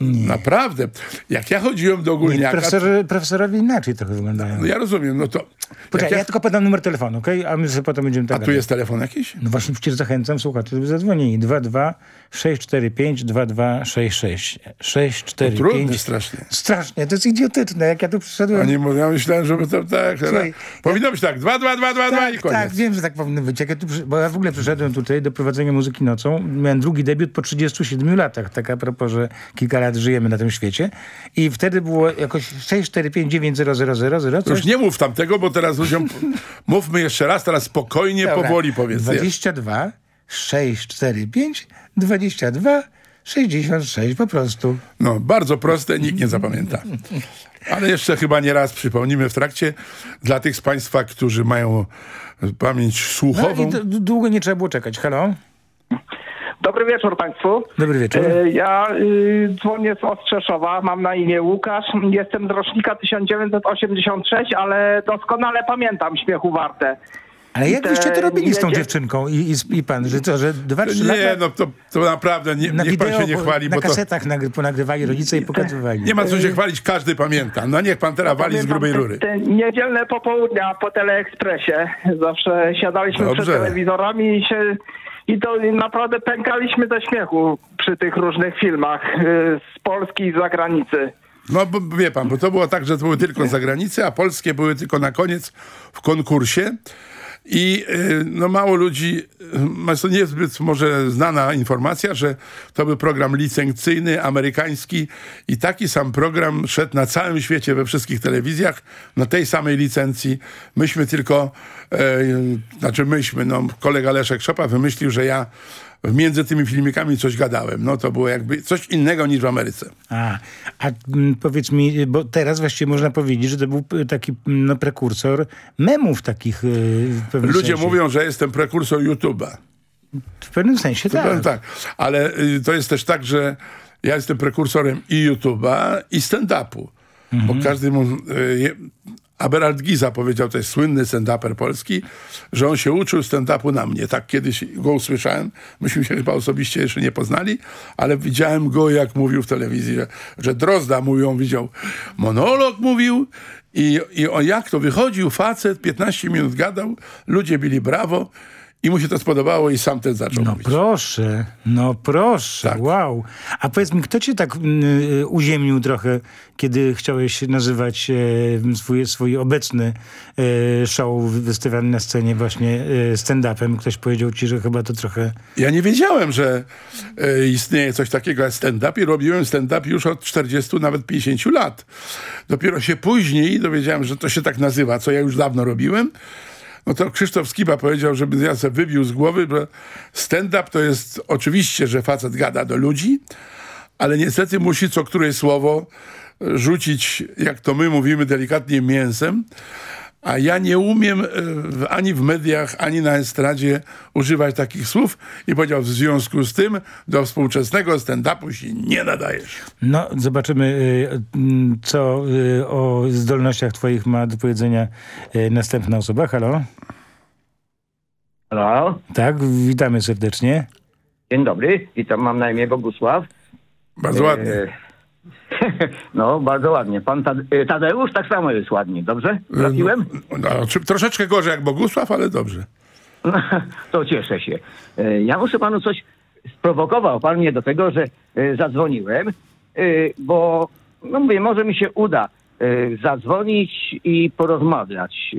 Nie. Naprawdę. Jak ja chodziłem do ogólniaka... Nie, profesorowie inaczej trochę wyglądają. No ja rozumiem, no to... Poczekaj, ja... ja... tylko podam numer telefonu, okej? Okay? A my sobie potem będziemy tak... A tu jest telefon jakiś? No właśnie przecież zachęcam słuchaczy, żeby zadzwonili. 22 645 2266. 645... To trudny strasznie. Strasznie, to jest idiotyczne, jak ja tu przyszedłem... Oni mówią, ja myślałem, żeby to tak... Słuchaj, powinno być tak, 2, 2, 2, 2, 2 i koniec. Tak, wiem, że tak powinno być. Jak ja tu, bo ja w ogóle przyszedłem tutaj do prowadzenia muzyki nocą. Miałem drugi debiut po 37 latach. Tak a propos, że kilka lat żyjemy na tym świecie. I wtedy było jakoś 6, 4, 5, 9, 0, 0, 0, 0. Coś. Już nie mów tamtego, bo teraz ludziom... Mówmy jeszcze raz, teraz spokojnie, Dobra. powoli powiedz. 22, 6, 4, 5, 22, 66 po prostu. No, bardzo proste, nikt nie zapamięta. Ale jeszcze chyba nie raz przypomnimy w trakcie dla tych z Państwa, którzy mają pamięć słuchową. No i długo nie trzeba było czekać. Halo? Dobry wieczór Państwu. Dobry wieczór. E, ja y, dzwonię z Ostrzeszowa, mam na imię Łukasz. Jestem z rocznika 1986, ale doskonale pamiętam śmiechu warte. Ale jak wyście to robili z tą dziewczynką i, i, i pan, że co, że dwa, trzy lata... Nie, no to, to naprawdę, nie, na niech wideo, pan się nie chwali, na bo kasetach to... nagry, ponagrywali rodzice i pokazywali. Nie ma co się chwalić, każdy pamięta. No niech pan teraz wali z grubej rury. Te, te niedzielne popołudnia po Teleekspresie zawsze siadaliśmy Dobrze. przed telewizorami i się i to naprawdę pękaliśmy ze śmiechu przy tych różnych filmach y, z Polski i z zagranicy. No bo wie pan, bo to było tak, że to były tylko z zagranicy, a polskie były tylko na koniec w konkursie. I y, no, mało ludzi, y, to niezbyt może znana informacja, że to był program licencyjny, amerykański i taki sam program szedł na całym świecie, we wszystkich telewizjach, na tej samej licencji. Myśmy tylko, znaczy myśmy, no kolega Leszek Szopa wymyślił, że ja między tymi filmikami coś gadałem. No to było jakby coś innego niż w Ameryce. A, a mm, powiedz mi, bo teraz właściwie można powiedzieć, że to był taki no, prekursor memów takich y, w pewnym Ludzie sensie. mówią, że jestem prekursor YouTube'a. W pewnym sensie tak. tak. Ale y, to jest też tak, że ja jestem prekursorem i YouTube'a i stand-upu. Mhm. Bo każdy mu... Y, A Giza powiedział, to jest słynny stand-uper polski, że on się uczył stand-upu na mnie. Tak kiedyś go usłyszałem. Myśmy się chyba osobiście jeszcze nie poznali, ale widziałem go, jak mówił w telewizji, że, że Drozda mówią, widział, monolog mówił i, i o jak to wychodził facet, 15 minut gadał, ludzie byli brawo i mu się to spodobało i sam ten zaczął no mówić. proszę, no proszę, Tak. wow. A powiedz mi, kto cię tak y, uziemnił trochę, kiedy chciałeś nazywać e, swój, swój obecny e, show wystawiany na scenie właśnie e, stand-upem? Ktoś powiedział ci, że chyba to trochę... Ja nie wiedziałem, że e, istnieje coś takiego jak stand-up i robiłem stand-up już od 40, nawet 50 lat. Dopiero się później dowiedziałem, że to się tak nazywa, co ja już dawno robiłem. No to Krzysztof Skiba powiedział, żebym ja sobie wybił z głowy, że stand-up to jest oczywiście, że facet gada do ludzi, ale niestety musi co któreś słowo rzucić, jak to my mówimy delikatnie, mięsem. A ja nie umiem e, ani w mediach, ani na estradzie używać takich słów i powiedział w związku z tym do współczesnego stand-upu się nie nadajesz. No, zobaczymy, mm, co y, o zdolnościach twoich ma do powiedzenia następna osoba. Halo? Halo? Tak, witamy serdecznie. Dzień dobry, witam, mam na imię Bogusław. Bardzo ładnie. No, bardzo ładnie. Pan e, Tadeusz tak samo jest ładnie, dobrze? Trafiłem? No, czy, troszeczkę gorzej jak Bogusław, ale dobrze. To cieszę się. E, Ja muszę panu coś sprowokował pan mnie do tego, że e, zadzwoniłem, bo no mówię, może mi się uda zadzwonić i porozmawiać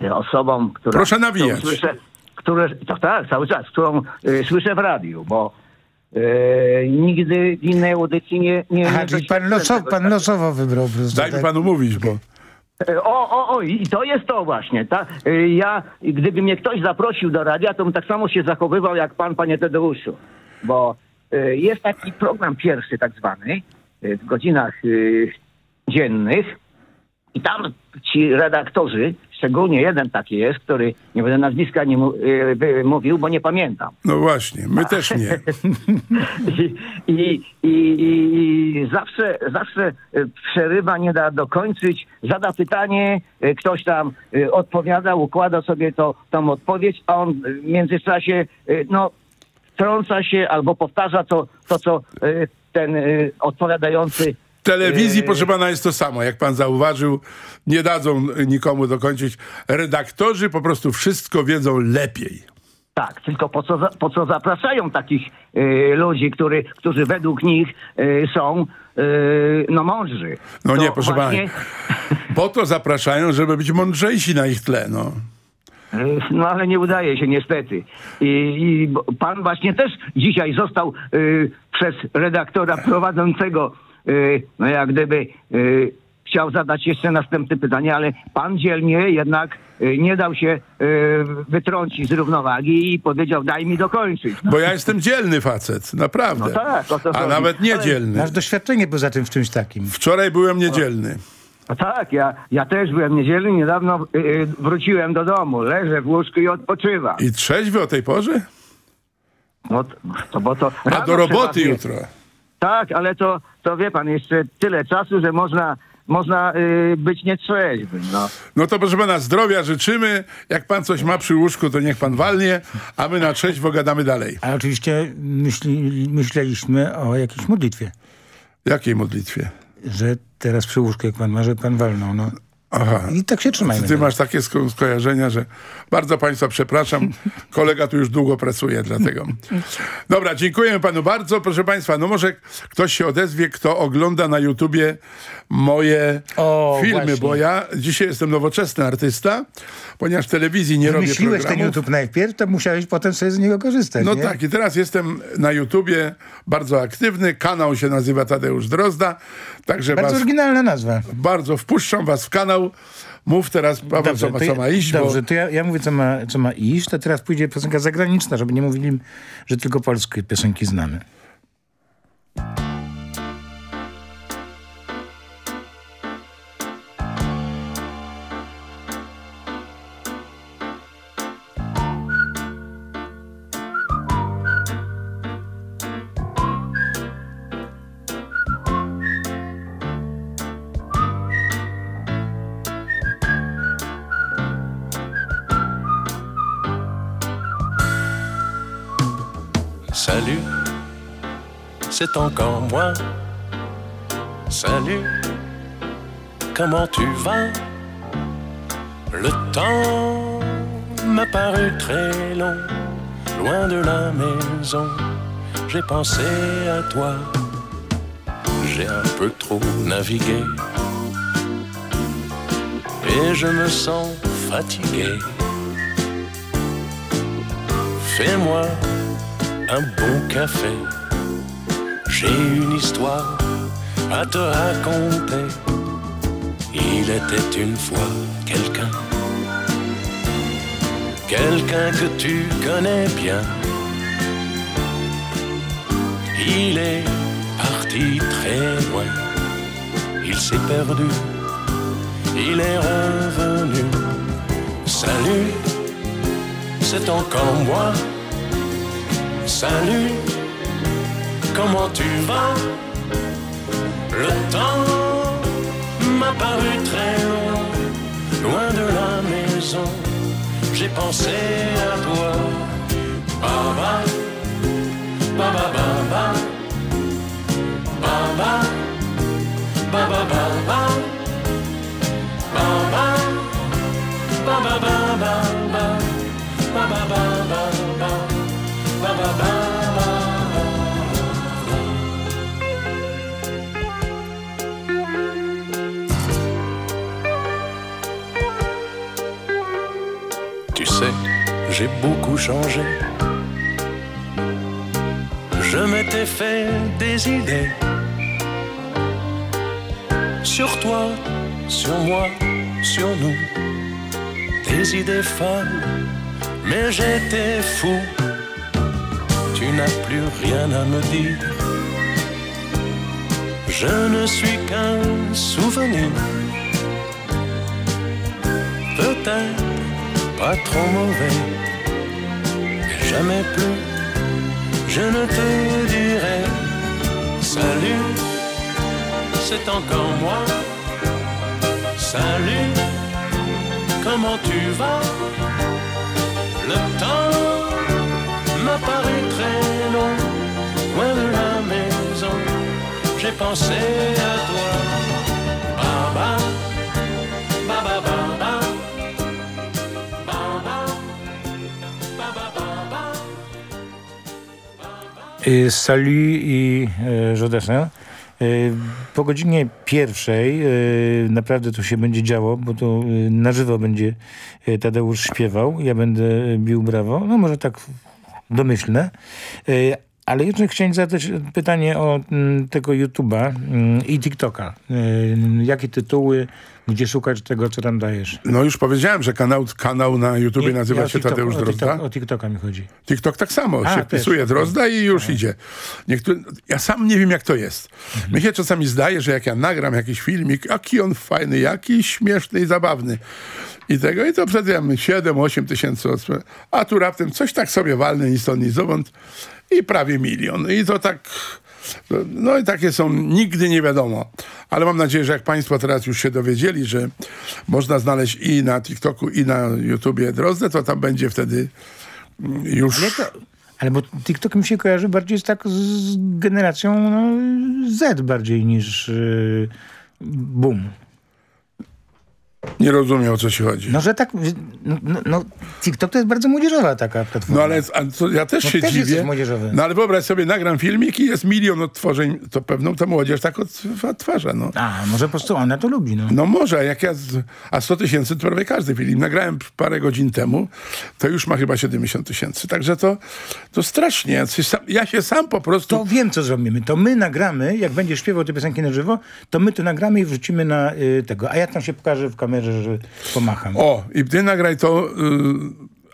z osobą, która... Proszę nawijać. którą Słyszę, które, to tak, cały czas, którą słyszę w radiu, bo e, nigdy w innej audycji nie... nie Aha, nie czyli pan, loso, pan losowo wybrał. Daj mi tak? panu mówić, bo... E, O, o, o, i to jest to właśnie. Ta, e, ja, gdyby mnie ktoś zaprosił do radia, to bym tak samo się zachowywał jak pan, panie Tadeuszu. Bo e, jest taki program pierwszy tak zwany, w godzinach dziennych i tam ci redaktorzy, szczególnie jeden taki jest, który, nie będę nazwiska nie by- mówił, bo nie pamiętam. No właśnie, my też nie. I, i, zawsze, zawsze e, przerywa, nie da dokończyć, zada pytanie, e, ktoś tam odpowiada, układa sobie to, tą odpowiedź, a on w międzyczasie no, wtrąca się albo powtarza to, to co ten odpowiadający telewizji, e, proszę pana, jest to samo. Jak pan zauważył, nie dadzą nikomu dokończyć. Redaktorzy po prostu wszystko wiedzą lepiej. Tak, tylko po co, po co zapraszają takich e, ludzi, który, którzy według nich e, są no mądrzy. No To nie, proszę właśnie- pana. Po to zapraszają, żeby być mądrzejsi na ich tle, no. No ale nie udaje się niestety. I, i pan właśnie też dzisiaj został przez redaktora prowadzącego, no jak gdyby y, chciał zadać jeszcze następne pytanie, ale pan dzielnie jednak y, nie dał się y, wytrącić z równowagi i powiedział daj mi dokończyć. Bo ja jestem dzielny facet, naprawdę. No tak, o to A chodzi. nawet niedzielny. Masz doświadczenie poza tym w czymś takim. Wczoraj byłem niedzielny. No tak, ja, ja też byłem niedzielny, niedawno y, y, wróciłem do domu, leżę w łóżku i odpoczywam. I trzeźwy o tej porze? No, to, bo to A do roboty jutro. Tak, ale to, to wie pan, jeszcze tyle czasu, że można, można y, być nietrzeźwym. No. No to proszę pana, zdrowia życzymy. Jak pan coś ma przy łóżku, to niech pan walnie, a my na trzeźwo gadamy dalej. A oczywiście myśli, myśleliśmy o jakiejś modlitwie. Jakiej modlitwie? Że teraz przy łóżku, jak pan ma, że pan walnął. No. Aha. I tak się trzymajmy. Ty masz takie sko- skojarzenia, że bardzo państwa przepraszam. Kolega tu już długo pracuje, dlatego. Dobra, dziękujemy panu bardzo. Proszę państwa, no może ktoś się odezwie, kto ogląda na YouTubie moje O, filmy, właśnie. bo ja dzisiaj jestem nowoczesny artysta, ponieważ w telewizji nie robię Wymyśliłeś ten programów. YouTube najpierw, to musiałeś potem sobie z niego korzystać. No nie? tak, i teraz jestem na YouTubie bardzo aktywny. Kanał się nazywa Tadeusz Drozda. Także Bardzo was oryginalna nazwa. bardzo wpuszczam was w kanał. Mów teraz, Paweł, co, ma, co ja- ma iść, Dobrze, bo to ja, ja mówię, co ma, co ma iść, to teraz pójdzie piosenka zagraniczna, żeby nie mówili, że tylko polskie piosenki znamy. C'est encore moi. Salut, comment tu vas? Le temps m'a paru très long, loin de la maison. J'ai pensé à toi, j'ai un peu trop navigué et je me sens fatigué. Fais-moi un bon café, j'ai une histoire à te raconter. Il était une fois quelqu'un, quelqu'un que tu connais bien. Il est parti très loin, il s'est perdu, il est revenu. Salut, c'est encore moi. Salut, comment tu vas? Le temps m'a paru très long, loin de la maison. J'ai pensé à toi. Baba, baba, baba, baba, baba, baba, baba, baba, baba, baba, baba, baba, baba. J'ai beaucoup changé. Je m'étais fait des idées sur toi, sur moi, sur nous. Des idées folles, mais j'étais fou. Tu n'as plus rien à me dire. Je ne suis qu'un souvenir. Peut-être pas trop mauvais, jamais plus. Je ne te dirai salut, c'est encore moi. Salut, comment tu vas? Le temps m'a paru très long, loin de la maison. J'ai pensé à toi. Baba, baba, baba. Y, Salut i e, Jodassin. E, Po godzinie pierwszej naprawdę to się będzie działo, bo to na żywo będzie Tadeusz śpiewał. Ja będę bił brawo. No może tak domyślne. Ale jeszcze chciałem zadać pytanie o mm, tego YouTube'a mm, i TikToka. Jakie tytuły, gdzie szukać tego, co tam dajesz? No już powiedziałem, że kanał, kanał na YouTubie Nie, nazywa ja o się TikTok- Tadeusz o Drozda. TikTok- O TikToka mi chodzi. TikTok tak samo, A, się też, wpisuje. Drozda i już idzie. Niektóry, ja sam nie wiem jak to jest. Mhm. Mi się czasami zdaje, że jak ja nagram jakiś filmik, jaki on fajny, jaki śmieszny i zabawny. I tego, i to przed 7-8 tysięcy osób. A tu raptem coś tak sobie walne, ni stąd, ni zowąd i prawie milion. I to tak... No i takie są, nigdy nie wiadomo. Ale mam nadzieję, że jak Państwo teraz już się dowiedzieli, że można znaleźć i na TikToku, i na YouTubie Drozdę, to tam będzie wtedy już... Ale, to, ale bo TikTok mi się kojarzy bardziej z tak z generacją no, Z bardziej niż yy, boom. Nie rozumiem, o co ci chodzi. No, że tak, no, no, no TikTok to jest bardzo młodzieżowa taka platforma. No ale ja też No się też dziwię. młodzieżowy. No ale wyobraź sobie, nagram filmik i jest milion odtworzeń, to pewną ta młodzież tak odtw- odtwarza. No. A, może po prostu ona to lubi, no. No może, jak ja, z- a 100 tysięcy to prawie każdy film. Nagrałem parę godzin temu, to już ma chyba 70 tysięcy. Także to, to strasznie. Ja się, sam, ja się sam po prostu... To wiem, co zrobimy. To my nagramy, jak będziesz śpiewał te piosenki na żywo, to my to nagramy i wrzucimy na y, tego. A ja tam się pokażę w kamerze, że pomacham. O, i ty nagraj to... Yy,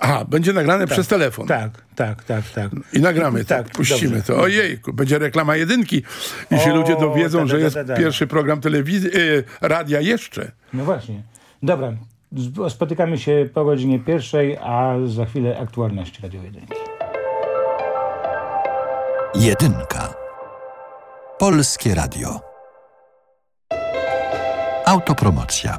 aha, będzie nagrane Tak, przez telefon. Tak, tak, tak, tak. I nagramy to, Tak, puścimy dobrze. to. Ojejku, będzie reklama jedynki. I się ludzie dowiedzą, da, da, że jest da, pierwszy program telewizji, yy, radia jeszcze. No właśnie. Dobra, spotykamy się po godzinie pierwszej, a za chwilę aktualności Radio 1. Jedynka. Polskie Radio. Autopromocja.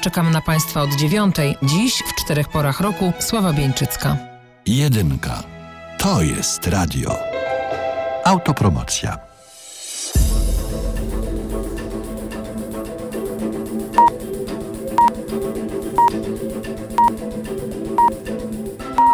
Czekam na Państwa od dziewiątej. Dziś w czterech porach roku Sława Bieńczycka. Jedynka. To jest radio. Autopromocja.